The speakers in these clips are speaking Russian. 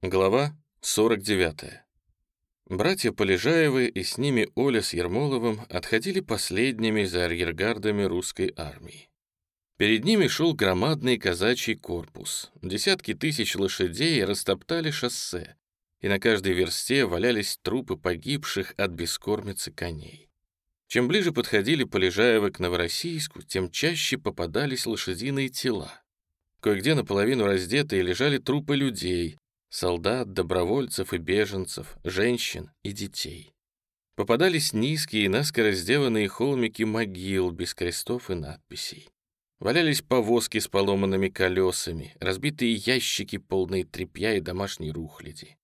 Глава 49. Братья Полежаевы и с ними Оля с Ермоловым отходили последними за арьергардами русской армии. Перед ними шел громадный казачий корпус. Десятки тысяч лошадей растоптали шоссе, и на каждой версте валялись трупы погибших от бескормицы коней. Чем ближе подходили Полежаевы к Новороссийску, тем чаще попадались лошадиные тела. Кое-где наполовину раздетые лежали трупы людей, солдат, добровольцев и беженцев, женщин и детей. Попадались низкие и наскоро сделанные холмики могил без крестов и надписей. Валялись повозки с поломанными колесами, разбитые ящики, полные тряпья и домашней рухляди.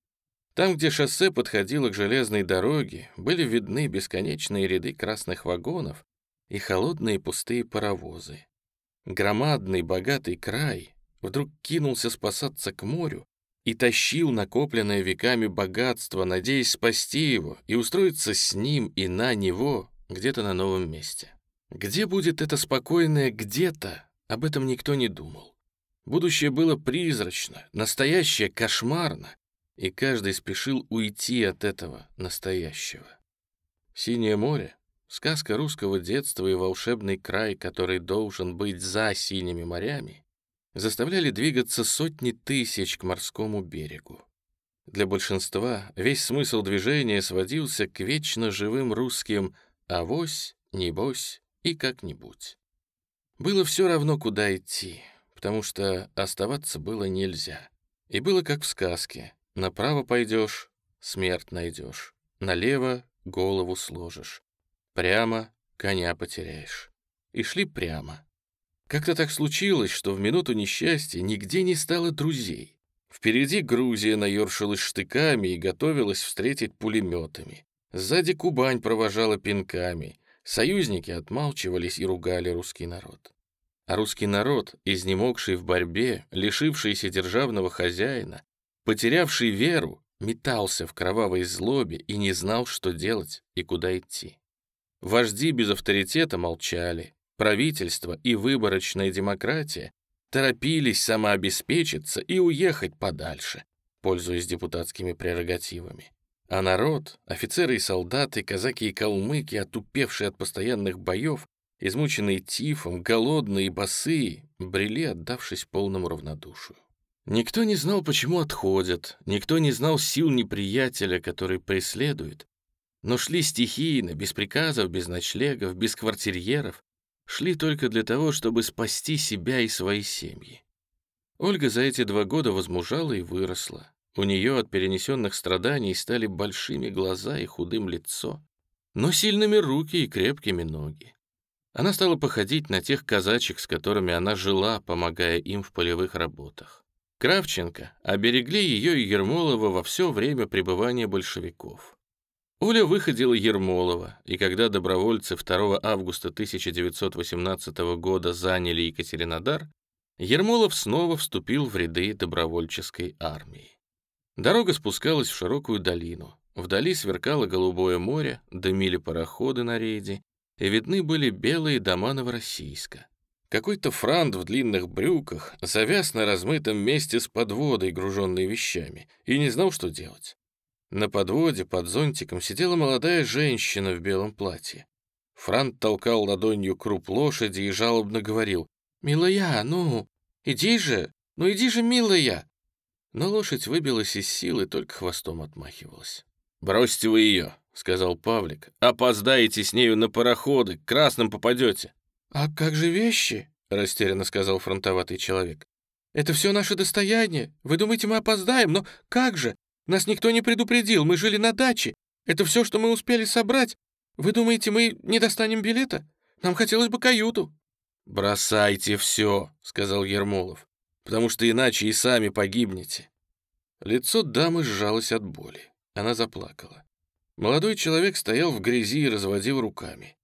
Там, где шоссе подходило к железной дороге, были видны бесконечные ряды красных вагонов и холодные пустые паровозы. Громадный богатый край вдруг кинулся спасаться к морю и тащил накопленное веками богатство, надеясь спасти его и устроиться с ним и на него где-то на новом месте. Где будет это спокойное «где-то», об этом никто не думал. Будущее было призрачно, настоящее кошмарно, и каждый спешил уйти от этого настоящего. Синее море — сказка русского детства и волшебный край, который должен быть за синими морями, заставляли двигаться сотни тысяч к морскому берегу. Для большинства весь смысл движения сводился к вечно живым русским «авось», «небось» и «как-нибудь». Было все равно, куда идти, потому что оставаться было нельзя. И было как в сказке. Направо пойдешь — смерть найдешь, налево — голову сложишь, прямо — коня потеряешь. И шли прямо. Как-то так случилось, что в минуту несчастья нигде не стало друзей. Впереди Грузия наершилась штыками и готовилась встретить пулеметами. Сзади Кубань провожала пинками. Союзники отмалчивались и ругали русский народ. А русский народ, изнемогший в борьбе, лишившийся державного хозяина, потерявший веру, метался в кровавой злобе и не знал, что делать и куда идти. Вожди без авторитета молчали, Правительство и выборочная демократия торопились самообеспечиться и уехать подальше, пользуясь депутатскими прерогативами. А народ, офицеры и солдаты, казаки и калмыки, отупевшие от постоянных боев, измученные тифом, голодные и босые, брели, отдавшись полному равнодушию. Никто не знал, почему отходят, никто не знал сил неприятеля, который преследует, но шли стихийно, без приказов, без ночлегов, без квартирьеров, шли только для того, чтобы спасти себя и свои семьи. Ольга за эти два года возмужала и выросла. У нее от перенесенных страданий стали большими глаза и худым лицо, но сильными руки и крепкими ноги. Она стала походить на тех казачек, с которыми она жила, помогая им в полевых работах. Кравченко оберегли ее и Ермолова во все время пребывания большевиков. Оля выходила Ермолова, и когда добровольцы 2 августа 1918 года заняли Екатеринодар, Ермолов снова вступил в ряды добровольческой армии. Дорога спускалась в широкую долину. Вдали сверкало голубое море, дымили пароходы на рейде, и видны были белые дома Новороссийска. Какой-то франт в длинных брюках завяз на размытом месте с подводой, груженной вещами, и не знал, что делать. На подводе под зонтиком сидела молодая женщина в белом платье. Франт толкал ладонью круп лошади и жалобно говорил «Милая, ну, иди же, ну иди же, милая!» Но лошадь выбилась из сил и только хвостом отмахивалась. «Бросьте вы ее», — сказал Павлик. «Опоздаете с нею на пароходы, красным попадете». «А как же вещи?» — растерянно сказал фронтоватый человек. «Это все наше достояние. Вы думаете, мы опоздаем? Но как же? Нас никто не предупредил, мы жили на даче. Это все, что мы успели собрать. Вы думаете, мы не достанем билета? Нам хотелось бы каюту». «Бросайте все», — сказал Ермолов, «потому что иначе и сами погибнете». Лицо дамы сжалось от боли. Она заплакала. Молодой человек стоял в грязи и разводил руками.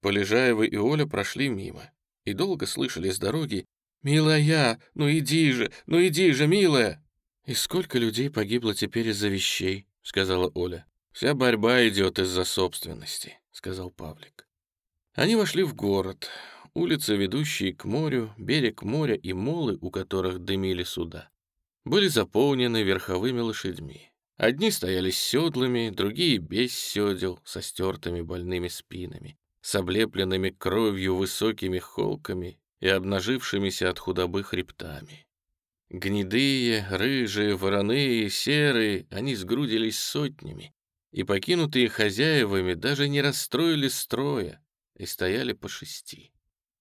Полежаева и Оля прошли мимо и долго слышали с дороги «Милая, ну иди же, ну иди же, милая!» «И сколько людей погибло теперь из-за вещей?» — сказала Оля. «Вся борьба идет из-за собственности», — сказал Павлик. Они вошли в город. Улицы, ведущие к морю, берег моря и молы, у которых дымили суда. были заполнены верховыми лошадьми. Одни стояли с седлами, другие без седел, со стертыми больными спинами, с облепленными кровью высокими холками и обнажившимися от худобы хребтами. Гнедые, рыжие, вороные, серые, они сгрудились сотнями, и покинутые хозяевами даже не расстроили строя и стояли по шести.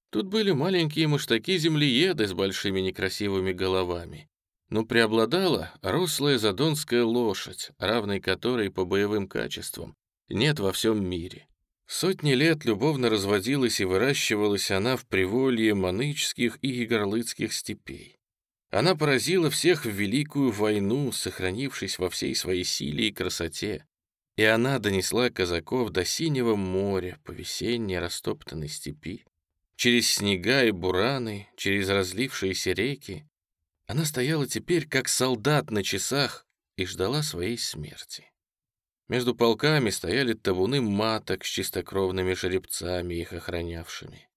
Тут были маленькие муштаки-землееды с большими некрасивыми головами, но преобладала рослая задонская лошадь, равной которой по боевым качествам нет во всем мире. Сотни лет любовно разводилась и выращивалась она в приволье манычских и егорлыцких степей. Она поразила всех в Великую войну, сохранившись во всей своей силе и красоте. И она донесла казаков до Синего моря по весенней растоптанной степи, через снега и бураны, через разлившиеся реки, она стояла теперь как солдат на часах и ждала своей смерти. Между полками стояли табуны маток с чистокровными жеребцами, их охранявшими.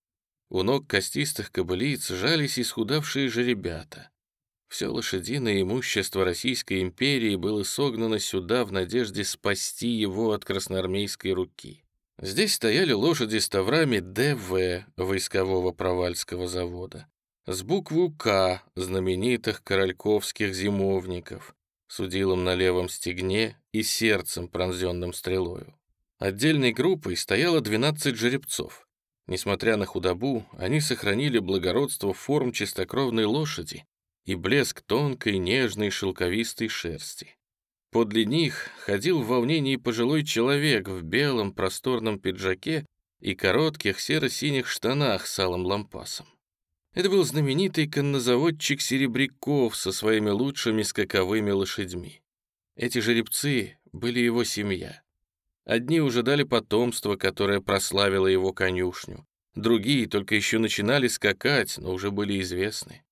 У ног костистых кобылиц жались исхудавшие жеребята. Все лошадиное имущество Российской империи было согнано сюда в надежде спасти его от красноармейской руки. Здесь стояли лошади с таврами ДВ войскового Провальского завода с букву «К» знаменитых корольковских зимовников, с удилом на левом стегне и сердцем, пронзенным стрелою. Отдельной группой стояло 12 жеребцов. Несмотря на худобу, они сохранили благородство форм чистокровной лошади и блеск тонкой, нежной, шелковистой шерсти. Подле них ходил в волнении пожилой человек в белом просторном пиджаке и коротких серо-синих штанах с алым лампасом. Это был знаменитый коннозаводчик Серебряков со своими лучшими скаковыми лошадьми. Эти жеребцы были его семья. Одни уже дали потомство, которое прославило его конюшню. Другие только еще начинали скакать, но уже были известны.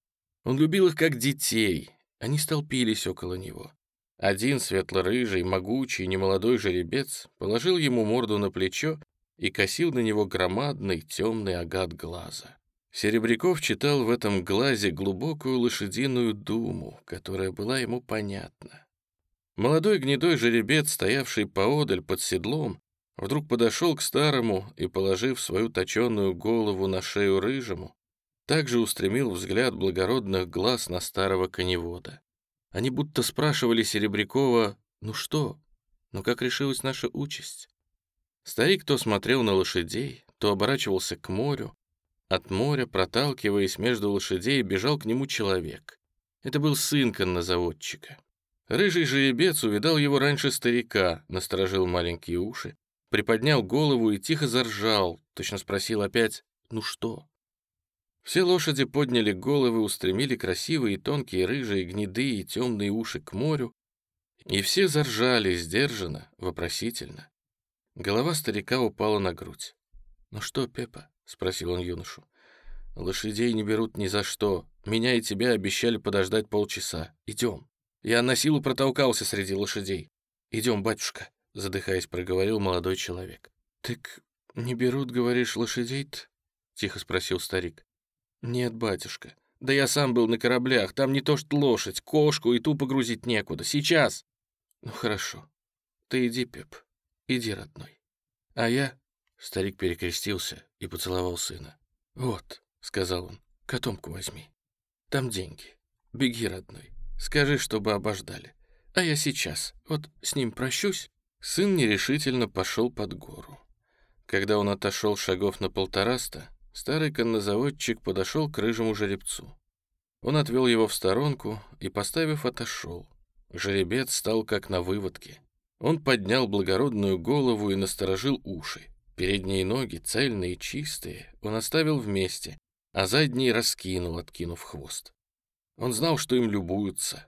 Он любил их как детей. Они столпились около него. Один светло-рыжий, могучий, немолодой жеребец положил ему морду на плечо и косил на него громадный темный агат глаза. Серебряков читал в этом глазе глубокую лошадиную думу, которая была ему понятна. Молодой гнедой жеребец, стоявший поодаль под седлом, вдруг подошел к старому и, положив свою точенную голову на шею рыжему, также устремил взгляд благородных глаз на старого коневода. Они будто спрашивали Серебрякова «Ну что? Ну как решилась наша участь?» Старик то смотрел на лошадей, то оборачивался к морю, от моря, проталкиваясь между лошадей, бежал к нему человек. Это был сын коннозаводчика. Рыжий жеребец увидал его раньше старика, насторожил маленькие уши, приподнял голову и тихо заржал, точно спросил опять «Ну что?». Все лошади подняли головы, устремили красивые, тонкие, рыжие, гнедые, темные уши к морю, и все заржали сдержанно, вопросительно. Голова старика упала на грудь. «Ну что, Пепа, — спросил он юношу. «Лошадей не берут ни за что. Меня и тебя обещали подождать полчаса. Идем». Я на силу протолкался среди лошадей. «Идем, батюшка», — задыхаясь, проговорил молодой человек. «Так не берут, говоришь, лошадей-то?» — тихо спросил старик. «Нет, батюшка. Да я сам был на кораблях. Там не то что лошадь, кошку и ту погрузить некуда. Сейчас!» «Ну хорошо. Ты иди, Пеп. Иди, родной. А я Старик перекрестился и поцеловал сына. «Вот», — сказал он, — «котомку возьми. Там деньги. Беги, родной. Скажи, чтобы обождали. А я сейчас. Вот с ним прощусь». Сын нерешительно пошел под гору. Когда он отошел шагов на полтораста, старый коннозаводчик подошел к рыжему жеребцу. Он отвел его в сторонку и, поставив, отошел. Жеребец стал как на выводке. Он поднял благородную голову и насторожил уши. Передние ноги, цельные и чистые, он оставил вместе, а задние раскинул, откинув хвост. Он знал, что им любуются.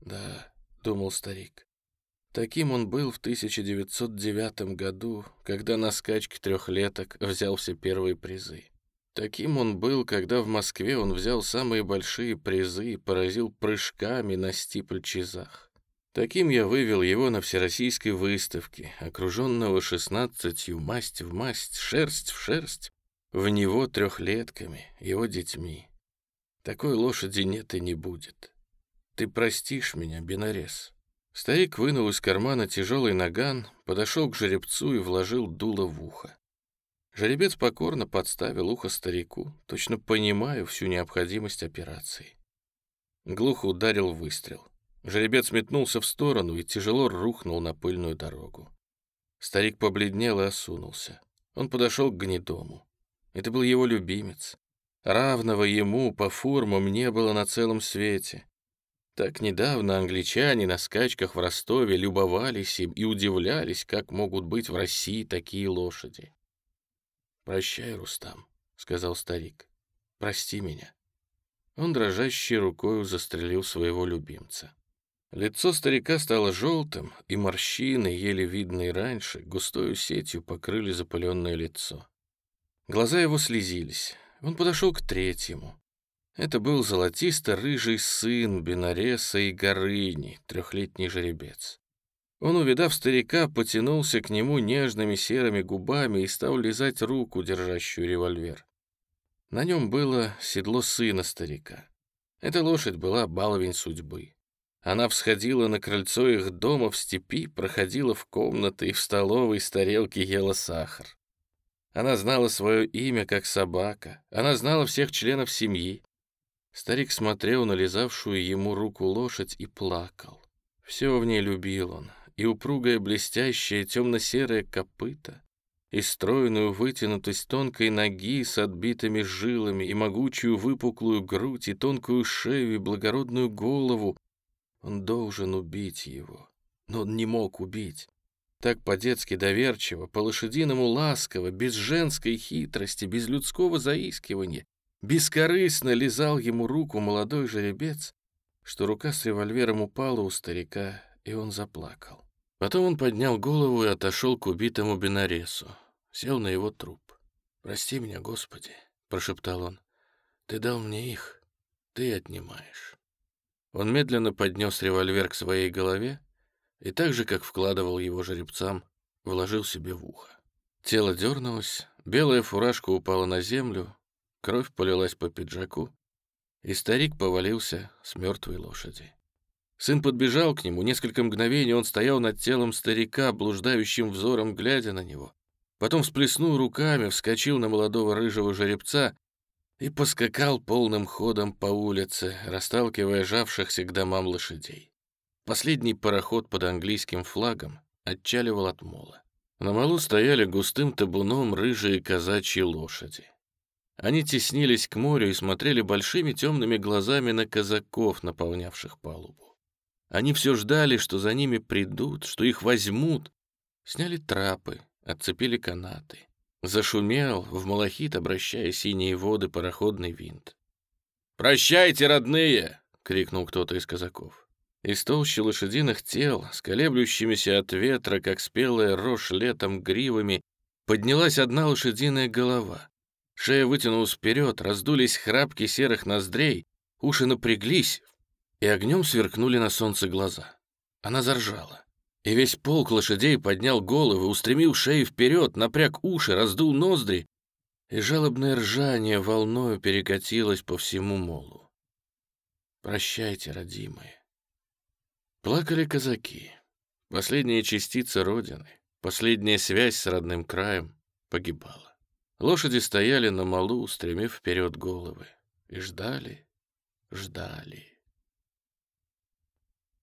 «Да», — думал старик, — таким он был в 1909 году, когда на скачке трехлеток взял все первые призы. Таким он был, когда в Москве он взял самые большие призы и поразил прыжками на стипль-чизах. Таким я вывел его на всероссийской выставке, окруженного шестнадцатью масть в масть, шерсть в шерсть, в него трехлетками, его детьми. Такой лошади нет и не будет. Ты простишь меня, Бенарес?» Старик вынул из кармана тяжелый наган, подошел к жеребцу и вложил дуло в ухо. Жеребец покорно подставил ухо старику, точно понимая всю необходимость операции. Глухо ударил выстрел. Жеребец метнулся в сторону и тяжело рухнул на пыльную дорогу. Старик побледнел и осунулся. Он подошел к гнедому. Это был его любимец. Равного ему по формам не было на целом свете. Так недавно англичане на скачках в Ростове любовались им и удивлялись, как могут быть в России такие лошади. «Прощай, Рустам», — сказал старик. «Прости меня». Он дрожащей рукой застрелил своего любимца. Лицо старика стало желтым, и морщины, еле видные раньше, густою сетью покрыли запыленное лицо. Глаза его слезились. Он подошел к третьему. Это был золотисто-рыжий сын Бенареса и Горыни, трехлетний жеребец. Он, увидав старика, потянулся к нему нежными серыми губами и стал лизать руку, держащую револьвер. На нем было седло сына старика. Эта лошадь была баловень судьбы. Она всходила на крыльцо их дома в степи, проходила в комнаты и в столовой с тарелки ела сахар. Она знала свое имя как собака, она знала всех членов семьи. Старик смотрел на лизавшую ему руку лошадь и плакал. Все в ней любил он, и упругое блестящее темно-серое копыто, и стройную вытянутость тонкой ноги с отбитыми жилами, и могучую выпуклую грудь, и тонкую шею, и благородную голову. Он должен убить его, но он не мог убить. Так по-детски доверчиво, по-лошадиному ласково, без женской хитрости, без людского заискивания, бескорыстно лизал ему руку молодой жеребец, что рука с револьвером упала у старика, и он заплакал. Потом он поднял голову и отошел к убитому Бенаресу. Сел на его труп. «Прости меня, Господи», — прошептал он. «Ты дал мне их, ты отнимаешь». Он медленно поднес револьвер к своей голове и так же, как вкладывал его жеребцам, вложил себе в ухо. Тело дернулось, белая фуражка упала на землю, кровь полилась по пиджаку, и старик повалился с мертвой лошади. Сын подбежал к нему, несколько мгновений он стоял над телом старика, блуждающим взором, глядя на него. Потом всплеснул руками, вскочил на молодого рыжего жеребца и поскакал полным ходом по улице, расталкивая жавшихся к домам лошадей. Последний пароход под английским флагом отчаливал от мола. На малу стояли густым табуном рыжие казачьи лошади. Они теснились к морю и смотрели большими темными глазами на казаков, наполнявших палубу. Они все ждали, что за ними придут, что их возьмут. Сняли трапы, отцепили канаты. Зашумел в малахит, обращая синие воды, пароходный винт. «Прощайте, родные!» — крикнул кто-то из казаков. Из толщи лошадиных тел, с колеблющимися от ветра, как спелая рожь летом гривами, поднялась одна лошадиная голова. Шея вытянулась вперед, раздулись храпки серых ноздрей, уши напряглись, и огнем сверкнули на солнце глаза. Она заржала. И весь полк лошадей поднял головы, устремил шею вперед, напряг уши, раздул ноздри, и жалобное ржание волною перекатилось по всему молу. «Прощайте, родимые». Плакали казаки. Последняя частица Родины, последняя связь с родным краем погибала. Лошади стояли на малу, устремив вперед головы, и ждали, ждали.